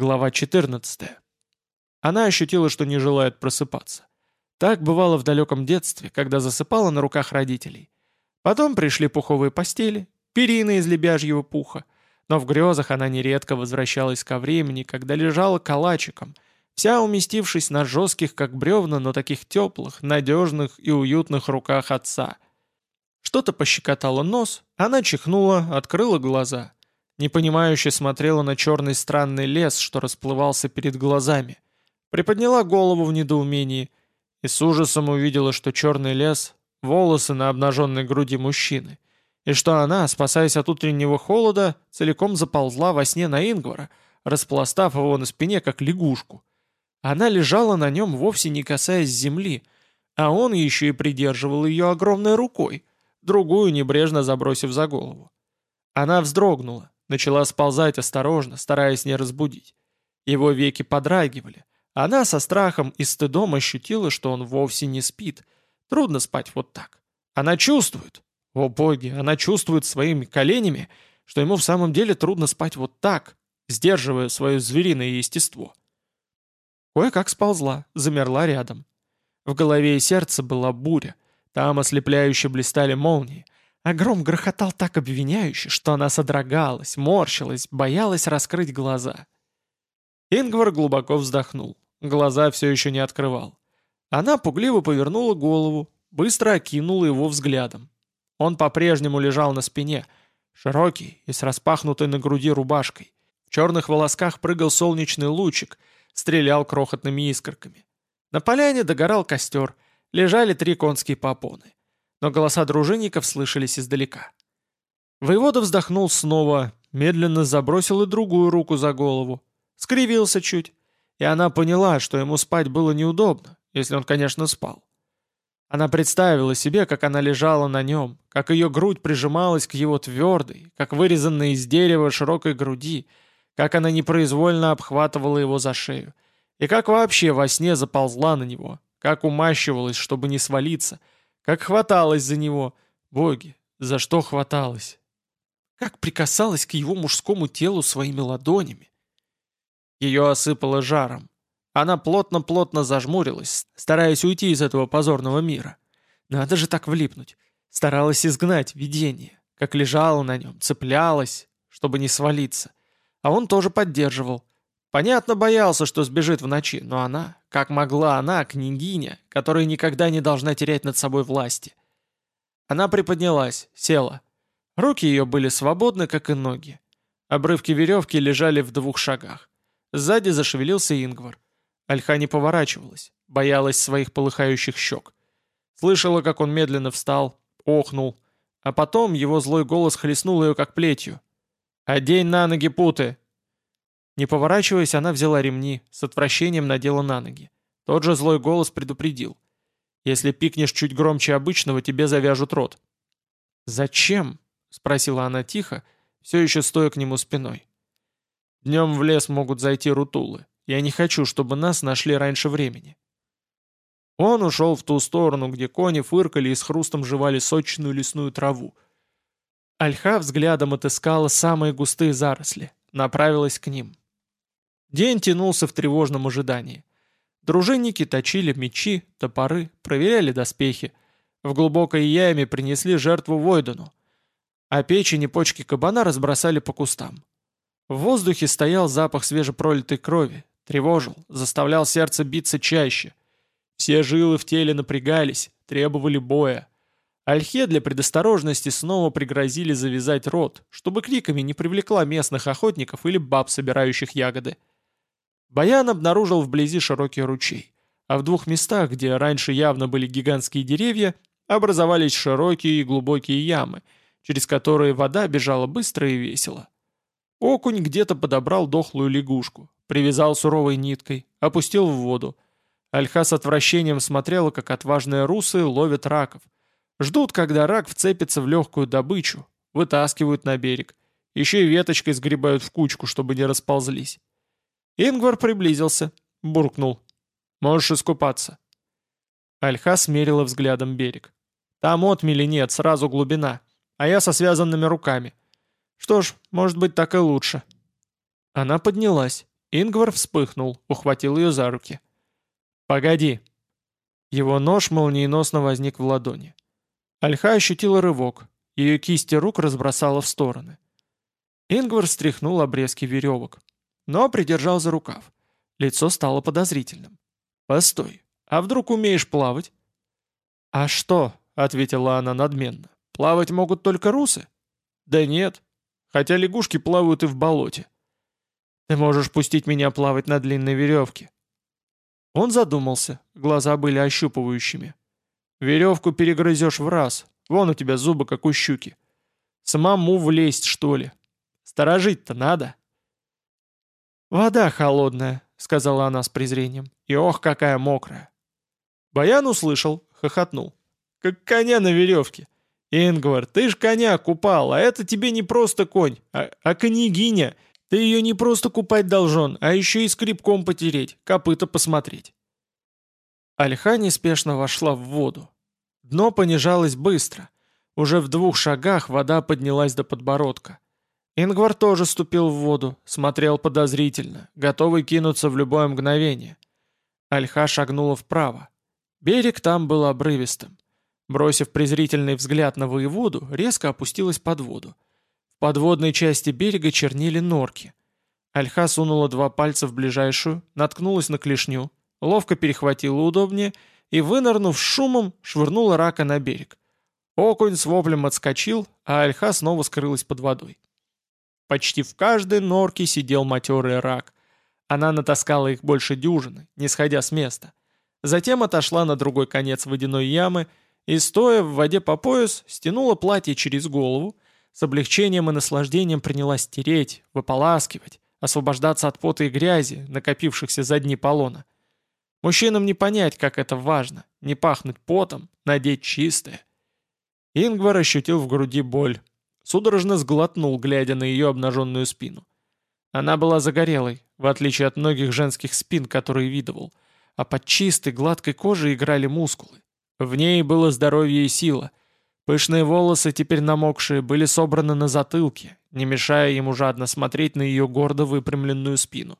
Глава 14. Она ощутила, что не желает просыпаться. Так бывало в далеком детстве, когда засыпала на руках родителей. Потом пришли пуховые постели, перины из лебяжьего пуха, но в грезах она нередко возвращалась ко времени, когда лежала калачиком, вся уместившись на жестких, как бревна, но таких теплых, надежных и уютных руках отца. Что-то пощекотало нос, она чихнула, открыла глаза — непонимающе смотрела на черный странный лес, что расплывался перед глазами. Приподняла голову в недоумении и с ужасом увидела, что черный лес — волосы на обнаженной груди мужчины, и что она, спасаясь от утреннего холода, целиком заползла во сне на Ингвара, распластав его на спине, как лягушку. Она лежала на нем, вовсе не касаясь земли, а он еще и придерживал ее огромной рукой, другую небрежно забросив за голову. Она вздрогнула, Начала сползать осторожно, стараясь не разбудить. Его веки подрагивали. Она со страхом и стыдом ощутила, что он вовсе не спит. Трудно спать вот так. Она чувствует. О боги, она чувствует своими коленями, что ему в самом деле трудно спать вот так, сдерживая свое звериное естество. Кое-как сползла, замерла рядом. В голове и сердце была буря. Там ослепляюще блистали молнии. А гром грохотал так обвиняюще, что она содрогалась, морщилась, боялась раскрыть глаза. Ингвар глубоко вздохнул. Глаза все еще не открывал. Она пугливо повернула голову, быстро окинула его взглядом. Он по-прежнему лежал на спине, широкий и с распахнутой на груди рубашкой. В черных волосках прыгал солнечный лучик, стрелял крохотными искорками. На поляне догорал костер, лежали три конские попоны но голоса дружинников слышались издалека. Воевода вздохнул снова, медленно забросил и другую руку за голову, скривился чуть, и она поняла, что ему спать было неудобно, если он, конечно, спал. Она представила себе, как она лежала на нем, как ее грудь прижималась к его твердой, как вырезанной из дерева широкой груди, как она непроизвольно обхватывала его за шею, и как вообще во сне заползла на него, как умащивалась, чтобы не свалиться — как хваталась за него. Боги, за что хваталась? Как прикасалась к его мужскому телу своими ладонями. Ее осыпало жаром. Она плотно-плотно зажмурилась, стараясь уйти из этого позорного мира. Надо же так влипнуть. Старалась изгнать видение, как лежала на нем, цеплялась, чтобы не свалиться. А он тоже поддерживал. Понятно, боялся, что сбежит в ночи, но она, как могла она, княгиня, которая никогда не должна терять над собой власти. Она приподнялась, села. Руки ее были свободны, как и ноги. Обрывки веревки лежали в двух шагах. Сзади зашевелился Ингвар. Альха не поворачивалась, боялась своих полыхающих щек. Слышала, как он медленно встал, охнул, а потом его злой голос хлестнул ее, как плетью. «Одень на ноги путы! Не поворачиваясь, она взяла ремни, с отвращением надела на ноги. Тот же злой голос предупредил. «Если пикнешь чуть громче обычного, тебе завяжут рот». «Зачем?» — спросила она тихо, все еще стоя к нему спиной. «Днем в лес могут зайти рутулы. Я не хочу, чтобы нас нашли раньше времени». Он ушел в ту сторону, где кони фыркали и с хрустом жевали сочную лесную траву. Альха взглядом отыскала самые густые заросли, направилась к ним. День тянулся в тревожном ожидании. Дружинники точили мечи, топоры, проверяли доспехи. В глубокой яме принесли жертву Войдену. А печень и почки кабана разбросали по кустам. В воздухе стоял запах свежепролитой крови, тревожил, заставлял сердце биться чаще. Все жилы в теле напрягались, требовали боя. Альхе для предосторожности снова пригрозили завязать рот, чтобы криками не привлекла местных охотников или баб, собирающих ягоды. Баян обнаружил вблизи широкий ручей, а в двух местах, где раньше явно были гигантские деревья, образовались широкие и глубокие ямы, через которые вода бежала быстро и весело. Окунь где-то подобрал дохлую лягушку, привязал суровой ниткой, опустил в воду. Альха с отвращением смотрела, как отважные русы ловят раков. Ждут, когда рак вцепится в легкую добычу, вытаскивают на берег. Еще и веточкой сгребают в кучку, чтобы не расползлись. Ингвар приблизился, буркнул. «Можешь искупаться». Альха смерила взглядом берег. «Там отмели нет, сразу глубина, а я со связанными руками. Что ж, может быть, так и лучше». Она поднялась, Ингвар вспыхнул, ухватил ее за руки. «Погоди!» Его нож молниеносно возник в ладони. Альха ощутила рывок, ее кисти рук разбросала в стороны. Ингвар стряхнул обрезки веревок, но придержал за рукав. Лицо стало подозрительным. «Постой, а вдруг умеешь плавать?» «А что?» — ответила она надменно. «Плавать могут только русы?» «Да нет, хотя лягушки плавают и в болоте». «Ты можешь пустить меня плавать на длинной веревке». Он задумался, глаза были ощупывающими. «Веревку перегрызешь в раз, вон у тебя зубы, как у щуки. Самому влезть, что ли? Сторожить-то надо». «Вода холодная», — сказала она с презрением, — «и ох, какая мокрая». Баян услышал, хохотнул. «Как коня на веревке. Ингвар, ты ж коня купал, а это тебе не просто конь, а, а княгиня. Ты ее не просто купать должен, а еще и скребком потереть, копыта посмотреть». Альха неспешно вошла в воду. Дно понижалось быстро. Уже в двух шагах вода поднялась до подбородка. Ингвар тоже ступил в воду, смотрел подозрительно, готовый кинуться в любое мгновение. Альха шагнула вправо. Берег там был обрывистым. Бросив презрительный взгляд на воеводу, резко опустилась под воду. В подводной части берега чернили норки. Альха сунула два пальца в ближайшую, наткнулась на клешню, ловко перехватила удобнее и, вынырнув шумом, швырнула рака на берег. Окунь с воплем отскочил, а Альха снова скрылась под водой. Почти в каждой норке сидел матерый рак. Она натаскала их больше дюжины, не сходя с места. Затем отошла на другой конец водяной ямы и, стоя в воде по пояс, стянула платье через голову, с облегчением и наслаждением принялась тереть, выполаскивать, освобождаться от пота и грязи, накопившихся за дни полона. Мужчинам не понять, как это важно, не пахнуть потом, надеть чистое. Ингвар ощутил в груди боль, судорожно сглотнул, глядя на ее обнаженную спину. Она была загорелой, в отличие от многих женских спин, которые видывал — а под чистой, гладкой кожей играли мускулы. В ней было здоровье и сила. Пышные волосы, теперь намокшие, были собраны на затылке, не мешая ему жадно смотреть на ее гордо выпрямленную спину.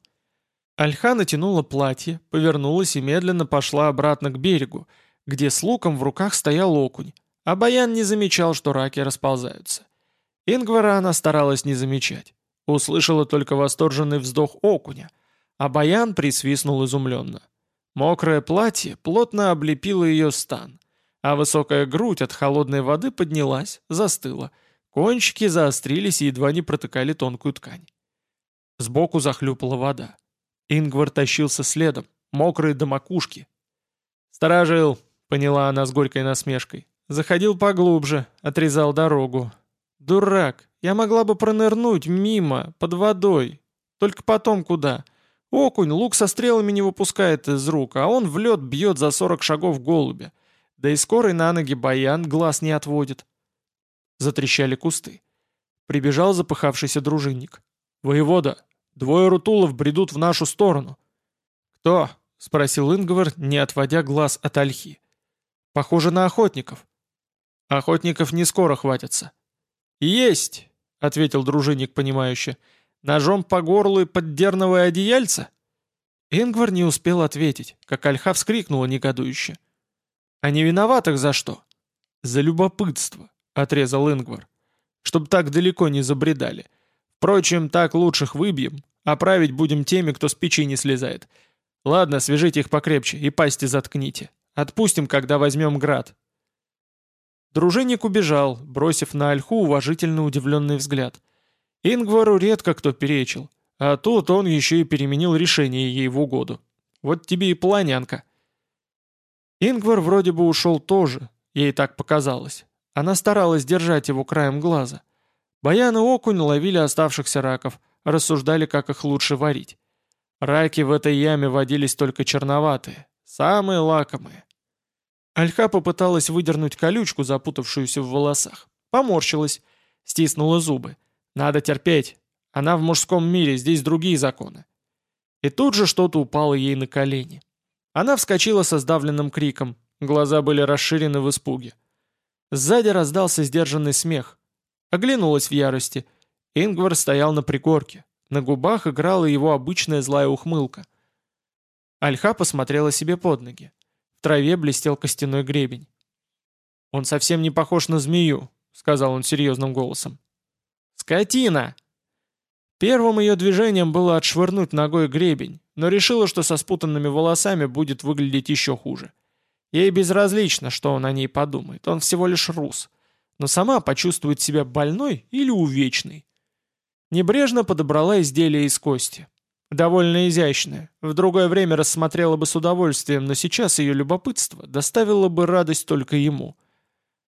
Альха натянула платье, повернулась и медленно пошла обратно к берегу, где с луком в руках стоял окунь, а Баян не замечал, что раки расползаются. Ингвара она старалась не замечать. Услышала только восторженный вздох окуня, а Баян присвистнул изумленно. Мокрое платье плотно облепило ее стан, а высокая грудь от холодной воды поднялась, застыла. Кончики заострились и едва не протыкали тонкую ткань. Сбоку захлюпала вода. Ингвар тащился следом, мокрый до макушки. «Сторожил», — поняла она с горькой насмешкой. «Заходил поглубже, отрезал дорогу. Дурак, я могла бы пронырнуть мимо, под водой. Только потом куда? Окунь лук со стрелами не выпускает из рук, а он в лед бьет за 40 шагов голубя. Да и скорый на ноги баян глаз не отводит. Затрещали кусты. Прибежал запыхавшийся дружинник. «Воевода, двое рутулов бредут в нашу сторону». «Кто?» — спросил Ингвар, не отводя глаз от ольхи. «Похоже на охотников». «Охотников не скоро хватится». «Есть!» — ответил дружинник понимающе. Ножом по горлу и поддерновое одеяльце?» Ингвар не успел ответить, как Альха вскрикнула негодующе. «А не виноватых за что?» «За любопытство», — отрезал Ингвар. «Чтоб так далеко не забредали. Впрочем, так лучших выбьем, а править будем теми, кто с печи не слезает. Ладно, свяжите их покрепче и пасти заткните. Отпустим, когда возьмем град». Дружинник убежал, бросив на Альху уважительно удивленный взгляд. Ингвару редко кто перечил, а тут он еще и переменил решение ей в угоду. Вот тебе и планянка. Ингвар вроде бы ушел тоже, ей так показалось. Она старалась держать его краем глаза. Баян и окунь ловили оставшихся раков, рассуждали, как их лучше варить. Раки в этой яме водились только черноватые, самые лакомые. Альха попыталась выдернуть колючку, запутавшуюся в волосах. Поморщилась, стиснула зубы. Надо терпеть. Она в мужском мире, здесь другие законы. И тут же что-то упало ей на колени. Она вскочила со сдавленным криком. Глаза были расширены в испуге. Сзади раздался сдержанный смех. Оглянулась в ярости. Ингвар стоял на пригорке. На губах играла его обычная злая ухмылка. Альха посмотрела себе под ноги. В траве блестел костяной гребень. «Он совсем не похож на змею», — сказал он серьезным голосом. «Скотина!» Первым ее движением было отшвырнуть ногой гребень, но решила, что со спутанными волосами будет выглядеть еще хуже. Ей безразлично, что он о ней подумает, он всего лишь рус. Но сама почувствует себя больной или увечной. Небрежно подобрала изделие из кости. Довольно изящное. В другое время рассмотрела бы с удовольствием, но сейчас ее любопытство доставило бы радость только ему.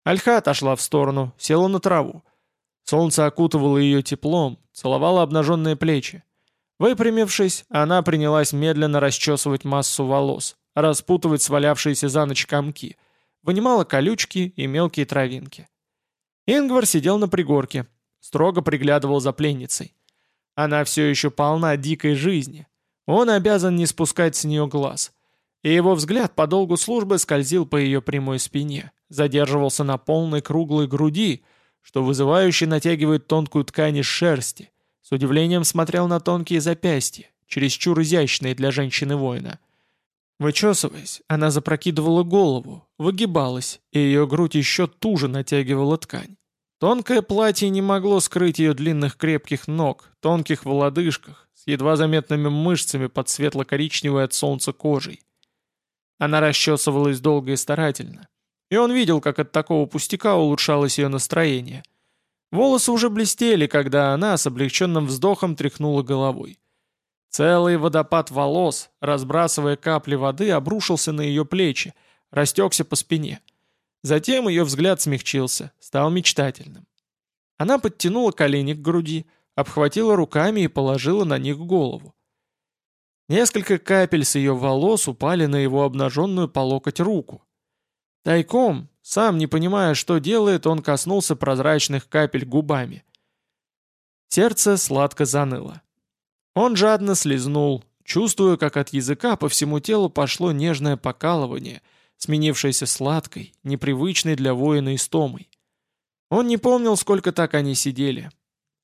Альха отошла в сторону, села на траву. Солнце окутывало ее теплом, целовало обнаженные плечи. Выпрямившись, она принялась медленно расчесывать массу волос, распутывать свалявшиеся за ночь комки, вынимала колючки и мелкие травинки. Ингвар сидел на пригорке, строго приглядывал за пленницей. Она все еще полна дикой жизни. Он обязан не спускать с нее глаз. И его взгляд по долгу службы скользил по ее прямой спине, задерживался на полной круглой груди, что вызывающе натягивает тонкую ткань из шерсти, с удивлением смотрел на тонкие запястья, чересчур изящные для женщины-воина. Вычесываясь, она запрокидывала голову, выгибалась, и ее грудь еще туже натягивала ткань. Тонкое платье не могло скрыть ее длинных крепких ног, тонких в лодыжках, с едва заметными мышцами под светло-коричневой от солнца кожей. Она расчесывалась долго и старательно, и он видел, как от такого пустяка улучшалось ее настроение. Волосы уже блестели, когда она с облегченным вздохом тряхнула головой. Целый водопад волос, разбрасывая капли воды, обрушился на ее плечи, растекся по спине. Затем ее взгляд смягчился, стал мечтательным. Она подтянула колени к груди, обхватила руками и положила на них голову. Несколько капель с ее волос упали на его обнаженную по локоть руку. Тайком, сам не понимая, что делает, он коснулся прозрачных капель губами. Сердце сладко заныло. Он жадно слезнул, чувствуя, как от языка по всему телу пошло нежное покалывание, сменившееся сладкой, непривычной для воина истомой. Он не помнил, сколько так они сидели.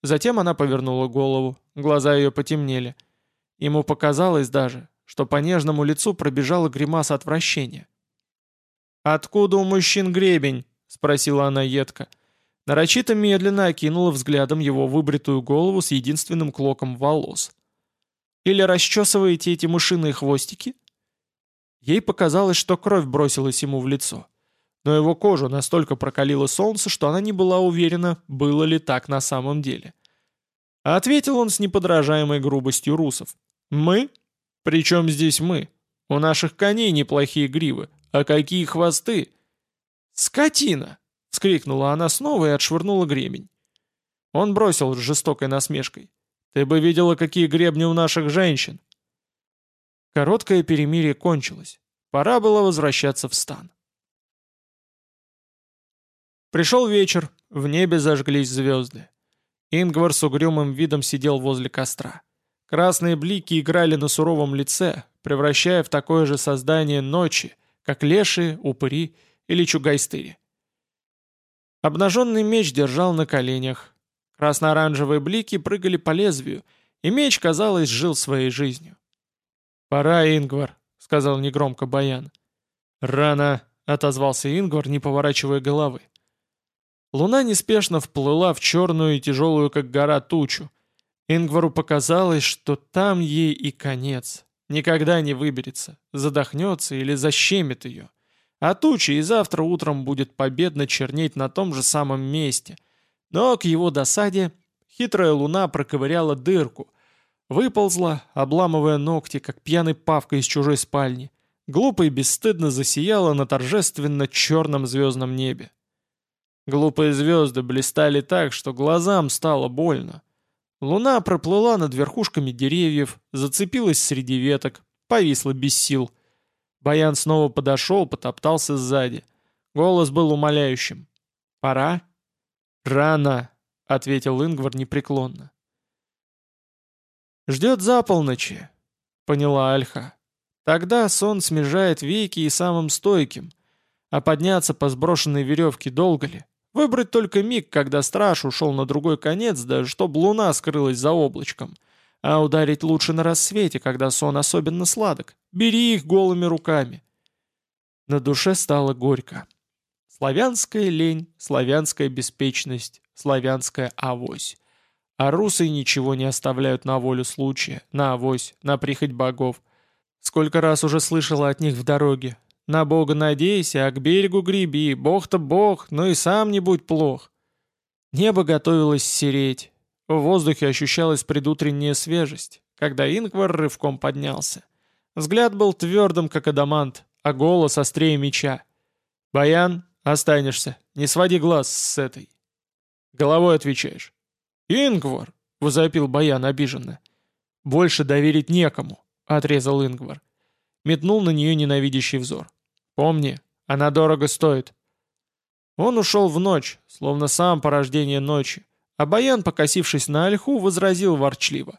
Затем она повернула голову, глаза ее потемнели. Ему показалось даже, что по нежному лицу пробежала гримаса отвращения. «Откуда у мужчин гребень?» — спросила она едко. Нарочито медленно окинула взглядом его выбритую голову с единственным клоком волос. «Или расчесываете эти мышиные хвостики?» Ей показалось, что кровь бросилась ему в лицо. Но его кожу настолько прокалило солнце, что она не была уверена, было ли так на самом деле. Ответил он с неподражаемой грубостью русов. «Мы? Причем здесь мы? У наших коней неплохие гривы. «А какие хвосты!» «Скотина!» — вскрикнула она снова и отшвырнула гребень. Он бросил с жестокой насмешкой. «Ты бы видела, какие гребни у наших женщин!» Короткое перемирие кончилось. Пора было возвращаться в стан. Пришел вечер, в небе зажглись звезды. Ингвар с угрюмым видом сидел возле костра. Красные блики играли на суровом лице, превращая в такое же создание ночи, как леши, упыри или чугайстыри. Обнаженный меч держал на коленях. Красно-оранжевые блики прыгали по лезвию, и меч, казалось, жил своей жизнью. «Пора, Ингвар», — сказал негромко Баян. «Рано», — отозвался Ингвар, не поворачивая головы. Луна неспешно вплыла в черную и тяжелую, как гора, тучу. Ингвару показалось, что там ей и конец. Никогда не выберется, задохнется или защемит ее. А туча и завтра утром будет победно чернеть на том же самом месте. Но к его досаде хитрая луна проковыряла дырку, выползла, обламывая ногти, как пьяный павка из чужой спальни, глупо и бесстыдно засияла на торжественно черном звездном небе. Глупые звезды блистали так, что глазам стало больно. Луна проплыла над верхушками деревьев, зацепилась среди веток, повисла без сил. Баян снова подошел, потоптался сзади. Голос был умоляющим. «Пора?» «Рано», — ответил Ингвар непреклонно. «Ждет за полночи», — поняла Альха. «Тогда сон смежает веки и самым стойким. А подняться по сброшенной веревке долго ли?» Выбрать только миг, когда страж ушел на другой конец, да чтоб луна скрылась за облачком. А ударить лучше на рассвете, когда сон особенно сладок. Бери их голыми руками. На душе стало горько. Славянская лень, славянская беспечность, славянская авось. А русы ничего не оставляют на волю случая, на авось, на прихоть богов. Сколько раз уже слышала от них в дороге. На бога надейся, а к берегу греби, бог-то бог, но и сам не будь плох. Небо готовилось сереть. В воздухе ощущалась предутренняя свежесть, когда Ингвар рывком поднялся. Взгляд был твердым, как адамант, а голос острее меча. «Баян, останешься, не своди глаз с этой». «Головой отвечаешь». «Ингвар!» — возопил Баян обиженно. «Больше доверить некому», — отрезал Ингвар. Метнул на нее ненавидящий взор. «Помни, она дорого стоит». Он ушел в ночь, словно сам порождение ночи, а Баян, покосившись на Альху, возразил ворчливо.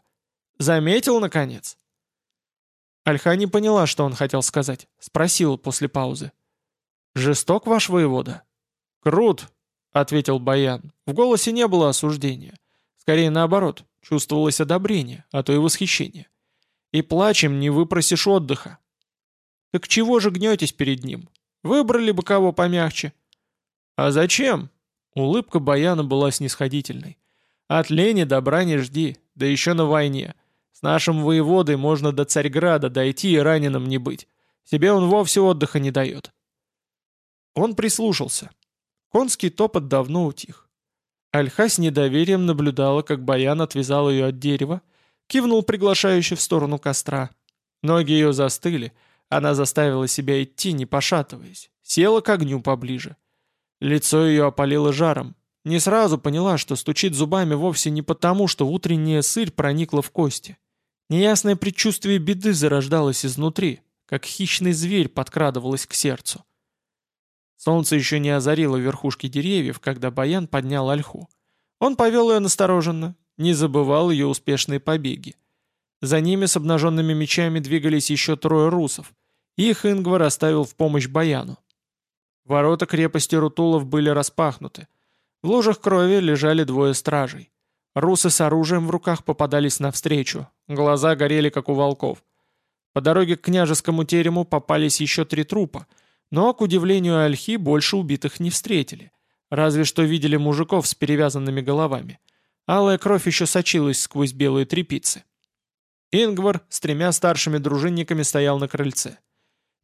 «Заметил, наконец?» Альха не поняла, что он хотел сказать. Спросила после паузы. «Жесток ваш воевода?» «Крут», — ответил Баян. В голосе не было осуждения. Скорее наоборот, чувствовалось одобрение, а то и восхищение. И плачем не выпросишь отдыха. Так чего же гнетесь перед ним? Выбрали бы кого помягче. А зачем? Улыбка Баяна была снисходительной. От лени добра не жди, да еще на войне. С нашим воеводой можно до Царьграда дойти и раненым не быть. Себе он вовсе отдыха не дает. Он прислушался. Конский топот давно утих. Альха с недоверием наблюдала, как Баян отвязал ее от дерева, кивнул приглашающе в сторону костра. Ноги ее застыли, она заставила себя идти, не пошатываясь, села к огню поближе. Лицо ее опалило жаром. Не сразу поняла, что стучит зубами вовсе не потому, что утренняя сырь проникла в кости. Неясное предчувствие беды зарождалось изнутри, как хищный зверь подкрадывалось к сердцу. Солнце еще не озарило верхушки деревьев, когда Баян поднял ольху. Он повел ее настороженно, не забывал ее успешные побеги. За ними с обнаженными мечами двигались еще трое русов. Их Ингвар оставил в помощь Баяну. Ворота крепости Рутулов были распахнуты. В лужах крови лежали двое стражей. Русы с оружием в руках попадались навстречу, глаза горели, как у волков. По дороге к княжескому терему попались еще три трупа, но, к удивлению Альхи, больше убитых не встретили. Разве что видели мужиков с перевязанными головами. Алая кровь еще сочилась сквозь белые трепицы. Ингвар с тремя старшими дружинниками стоял на крыльце.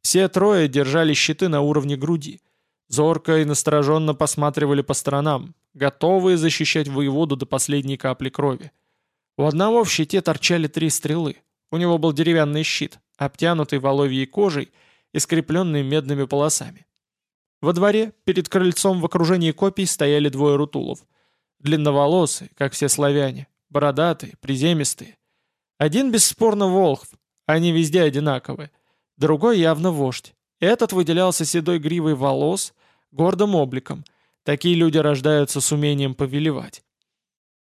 Все трое держали щиты на уровне груди. Зорко и настороженно посматривали по сторонам, готовые защищать воеводу до последней капли крови. У одного в щите торчали три стрелы. У него был деревянный щит, обтянутый воловьей кожей и скрепленный медными полосами. Во дворе, перед крыльцом в окружении копий стояли двое рутулов. Длинноволосые, как все славяне, бородатые, приземистые. Один бесспорно волхв, они везде одинаковые. Другой явно вождь. Этот выделялся седой гривой волос, гордым обликом – Такие люди рождаются с умением повелевать.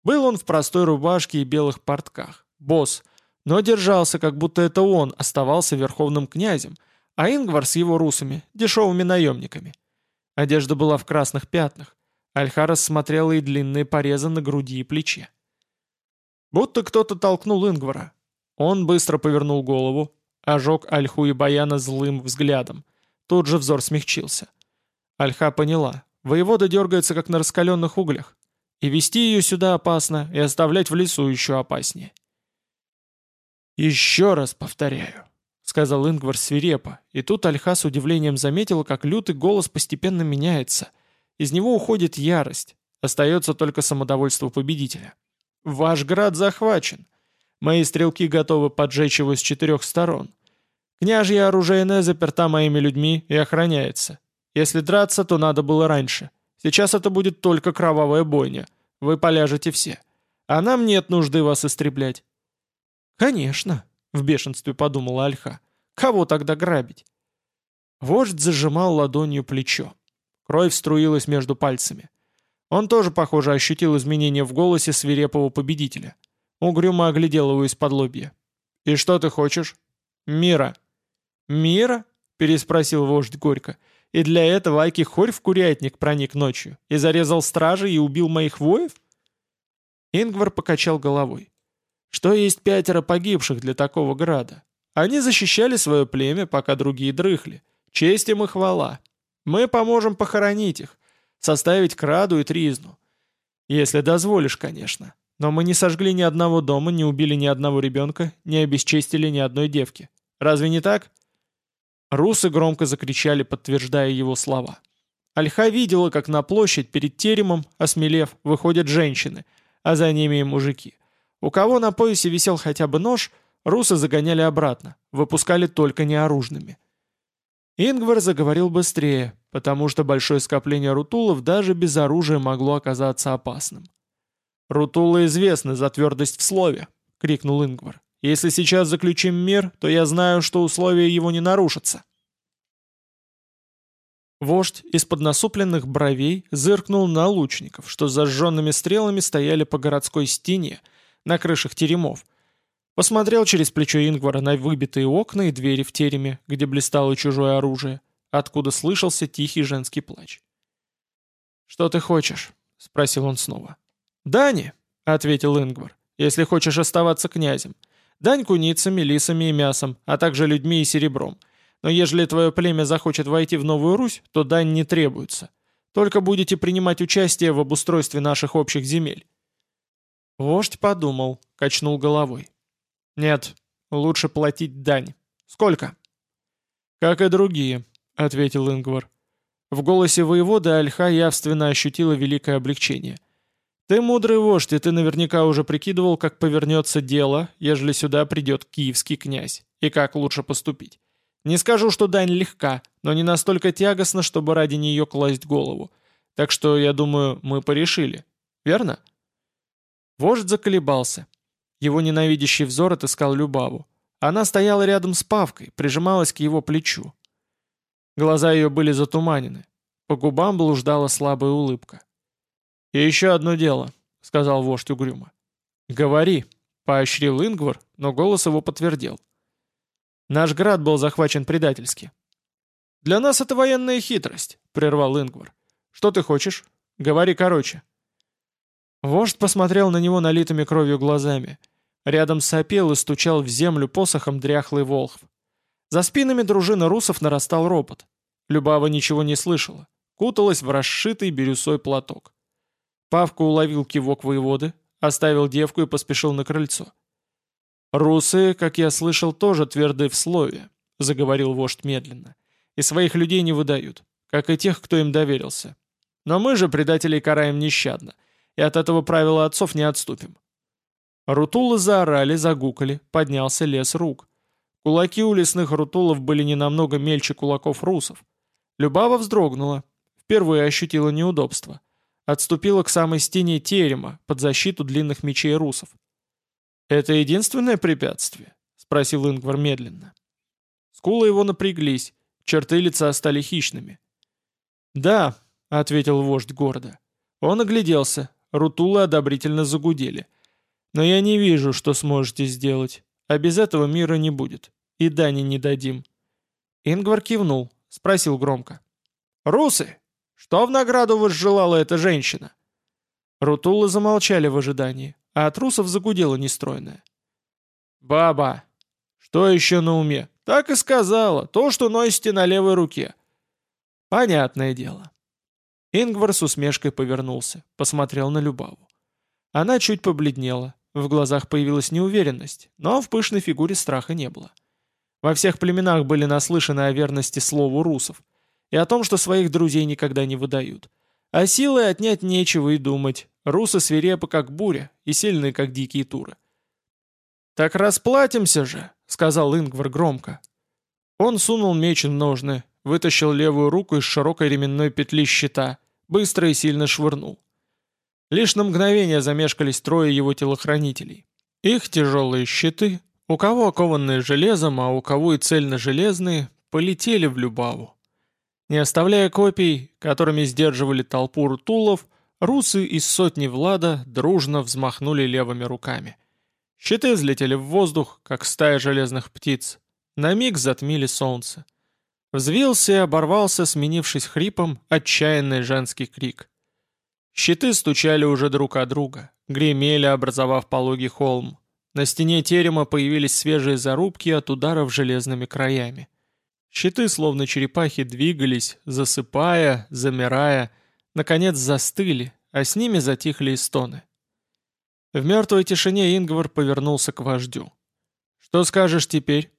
Был он в простой рубашке и белых портках, босс, но держался, как будто это он оставался верховным князем, а Ингвар с его русами – дешевыми наемниками. Одежда была в красных пятнах. Альхара смотрела и длинные порезы на груди и плече. Будто кто-то толкнул Ингвара. Он быстро повернул голову, ожег Альху и Баяна злым взглядом. Тут же взор смягчился. Альха поняла, Воевода дергается, как на раскаленных углях. И вести ее сюда опасно, и оставлять в лесу еще опаснее. «Еще раз повторяю», — сказал Ингвар свирепо, и тут Альха с удивлением заметила, как лютый голос постепенно меняется. Из него уходит ярость, остается только самодовольство победителя. «Ваш град захвачен. Мои стрелки готовы поджечь его с четырех сторон. Княжья оружейная заперта моими людьми и охраняется. Если драться, то надо было раньше. Сейчас это будет только кровавая бойня. Вы поляжете все. А нам нет нужды вас истреблять». «Конечно», — в бешенстве подумала Альха. «Кого тогда грабить?» Вождь зажимал ладонью плечо. Кровь струилась между пальцами. Он тоже, похоже, ощутил изменения в голосе свирепого победителя. Угрюмо оглядел его из-под лобья. «И что ты хочешь?» «Мира». «Мира?» — переспросил вождь горько. И для этого Айки Хорь в курятник проник ночью и зарезал стражи и убил моих воев? Ингвар покачал головой. Что есть пятеро погибших для такого града? Они защищали свое племя, пока другие дрыхли. Честь им и хвала. Мы поможем похоронить их, составить краду и тризну. Если дозволишь, конечно. Но мы не сожгли ни одного дома, не убили ни одного ребенка, не обесчестили ни одной девки. Разве не так?» Русы громко закричали, подтверждая его слова. Альха видела, как на площадь перед теремом, осмелев, выходят женщины, а за ними и мужики. У кого на поясе висел хотя бы нож, русы загоняли обратно, выпускали только неоружными. Ингвар заговорил быстрее, потому что большое скопление рутулов даже без оружия могло оказаться опасным. «Рутулы известны за твердость в слове», — крикнул Ингвар. Если сейчас заключим мир, то я знаю, что условия его не нарушатся». Вождь из-под насупленных бровей зыркнул на лучников, что зажженными стрелами стояли по городской стене, на крышах теремов. Посмотрел через плечо Ингвара на выбитые окна и двери в тереме, где блистало чужое оружие, откуда слышался тихий женский плач. «Что ты хочешь?» — спросил он снова. «Дани», — ответил Ингвар, — «если хочешь оставаться князем. Дань куницами, лисами и мясом, а также людьми и серебром. Но ежели твое племя захочет войти в Новую Русь, то дань не требуется. Только будете принимать участие в обустройстве наших общих земель». Вождь подумал, качнул головой. «Нет, лучше платить дань. Сколько?» «Как и другие», — ответил Ингвар. В голосе воевода Альха явственно ощутила великое облегчение. Ты мудрый вождь, и ты наверняка уже прикидывал, как повернется дело, ежели сюда придет киевский князь, и как лучше поступить. Не скажу, что дань легка, но не настолько тягостна, чтобы ради нее класть голову. Так что, я думаю, мы порешили. Верно? Вождь заколебался. Его ненавидящий взор отыскал Любаву. Она стояла рядом с Павкой, прижималась к его плечу. Глаза ее были затуманены. По губам блуждала слабая улыбка. «И еще одно дело», — сказал вождь угрюмо. «Говори», — поощрил Ингвар, но голос его подтвердил. «Наш град был захвачен предательски». «Для нас это военная хитрость», — прервал Ингвар. «Что ты хочешь? Говори короче». Вождь посмотрел на него налитыми кровью глазами. Рядом сопел и стучал в землю посохом дряхлый волхв. За спинами дружины русов нарастал ропот. Любава ничего не слышала, куталась в расшитый бирюсой платок. Павка уловил кивок воеводы, оставил девку и поспешил на крыльцо. «Русы, как я слышал, тоже тверды в слове», — заговорил вождь медленно. «И своих людей не выдают, как и тех, кто им доверился. Но мы же предателей караем нещадно, и от этого правила отцов не отступим». Рутулы заорали, загукали, поднялся лес рук. Кулаки у лесных рутулов были не намного мельче кулаков русов. Любава вздрогнула, впервые ощутила неудобство отступила к самой стене терема, под защиту длинных мечей русов. «Это единственное препятствие?» — спросил Ингвар медленно. Скулы его напряглись, черты лица стали хищными. «Да», — ответил вождь гордо. Он огляделся, рутулы одобрительно загудели. «Но я не вижу, что сможете сделать, а без этого мира не будет. И дани не дадим». Ингвар кивнул, спросил громко. «Русы, что в награду возжелала эта женщина?» Рутулы замолчали в ожидании, а от русов загудела нестройная. «Баба! Что еще на уме? Так и сказала, то, что носите на левой руке». «Понятное дело». Ингвар с усмешкой повернулся, посмотрел на Любаву. Она чуть побледнела, в глазах появилась неуверенность, но в пышной фигуре страха не было. Во всех племенах были наслышаны о верности слову русов — и о том, что своих друзей никогда не выдают. А силой отнять нечего и думать. Русы свирепы, как буря, и сильные, как дикие туры. «Так расплатимся же», — сказал Ингвар громко. Он сунул меч в ножны, вытащил левую руку из широкой ременной петли щита, быстро и сильно швырнул. Лишь на мгновение замешкались трое его телохранителей. Их тяжелые щиты, у кого окованные железом, а у кого и цельно-железные, полетели в Любаву. Не оставляя копий, которыми сдерживали толпу ртулов, русы из сотни Влада дружно взмахнули левыми руками. Щиты взлетели в воздух, как стая железных птиц. На миг затмили солнце. Взвился и оборвался, сменившись хрипом, отчаянный женский крик. Щиты стучали уже друг о друга, гремели, образовав пологий холм. На стене терема появились свежие зарубки от ударов железными краями. Щиты, словно черепахи, двигались, засыпая, замирая, наконец застыли, а с ними затихли и стоны. В мертвой тишине Ингвар повернулся к вождю. «Что скажешь теперь?»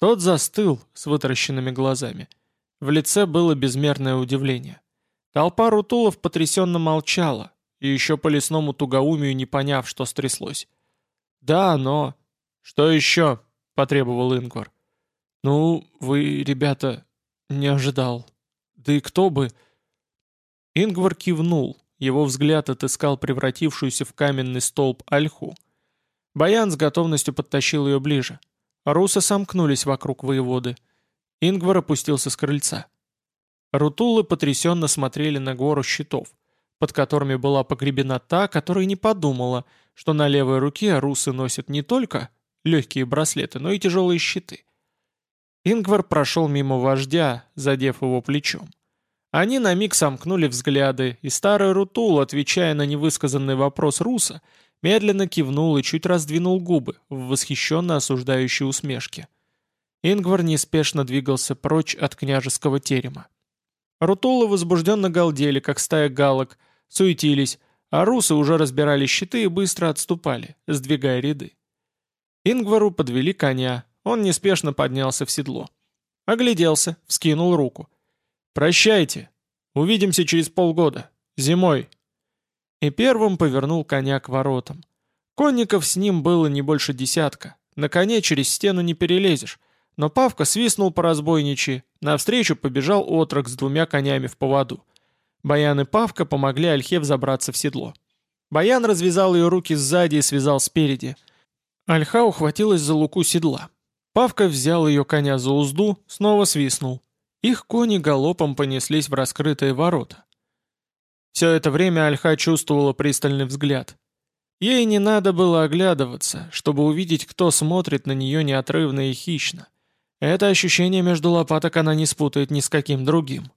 Тот застыл с вытаращенными глазами. В лице было безмерное удивление. Толпа рутулов потрясенно молчала, и еще по лесному тугоумию не поняв, что стряслось. «Да, но...» «Что еще?» — потребовал Ингвар. «Ну, вы, ребята, не ожидал. Да и кто бы...» Ингвар кивнул, его взгляд отыскал превратившуюся в каменный столб ольху. Баян с готовностью подтащил ее ближе. Русы сомкнулись вокруг воеводы. Ингвар опустился с крыльца. Рутулы потрясенно смотрели на гору щитов под которыми была погребена та, которая не подумала, что на левой руке русы носят не только легкие браслеты, но и тяжелые щиты. Ингвар прошел мимо вождя, задев его плечом. Они на миг сомкнули взгляды, и старый Рутул, отвечая на невысказанный вопрос руса, медленно кивнул и чуть раздвинул губы в восхищенно осуждающей усмешке. Ингвар неспешно двигался прочь от княжеского терема. Рутулы возбужденно галдели, как стая галок, суетились, а русы уже разбирали щиты и быстро отступали, сдвигая ряды. Ингвару подвели коня, он неспешно поднялся в седло. Огляделся, вскинул руку. «Прощайте! Увидимся через полгода. Зимой!» И первым повернул коня к воротам. Конников с ним было не больше десятка. На коне через стену не перелезешь. Но Павка свистнул по разбойничьи. Навстречу побежал отрок с двумя конями в поводу. Баян и Павка помогли Ольхе взобраться в седло. Баян развязал ее руки сзади и связал спереди. Альха ухватилась за луку седла. Павка взял ее коня за узду, снова свистнул. Их кони галопом понеслись в раскрытые ворота. Все это время Альха чувствовала пристальный взгляд. Ей не надо было оглядываться, чтобы увидеть, кто смотрит на нее неотрывно и хищно. Это ощущение между лопаток она не спутает ни с каким другим.